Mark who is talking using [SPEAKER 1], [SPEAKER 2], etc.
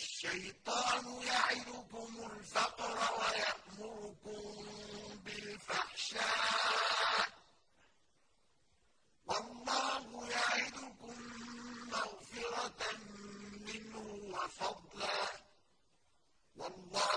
[SPEAKER 1] الشَّيْطَانُ يَعِدُكُمُ الْفَقْرَ وَيَأْمُرُكُم بِالْفَحْشَاءِ ۖ. وَاللَّهُ يَعِدُكُم مَّغْفِرَةً مِّنْهُ وَفَضْلًا ۗ. وَاللَّهُ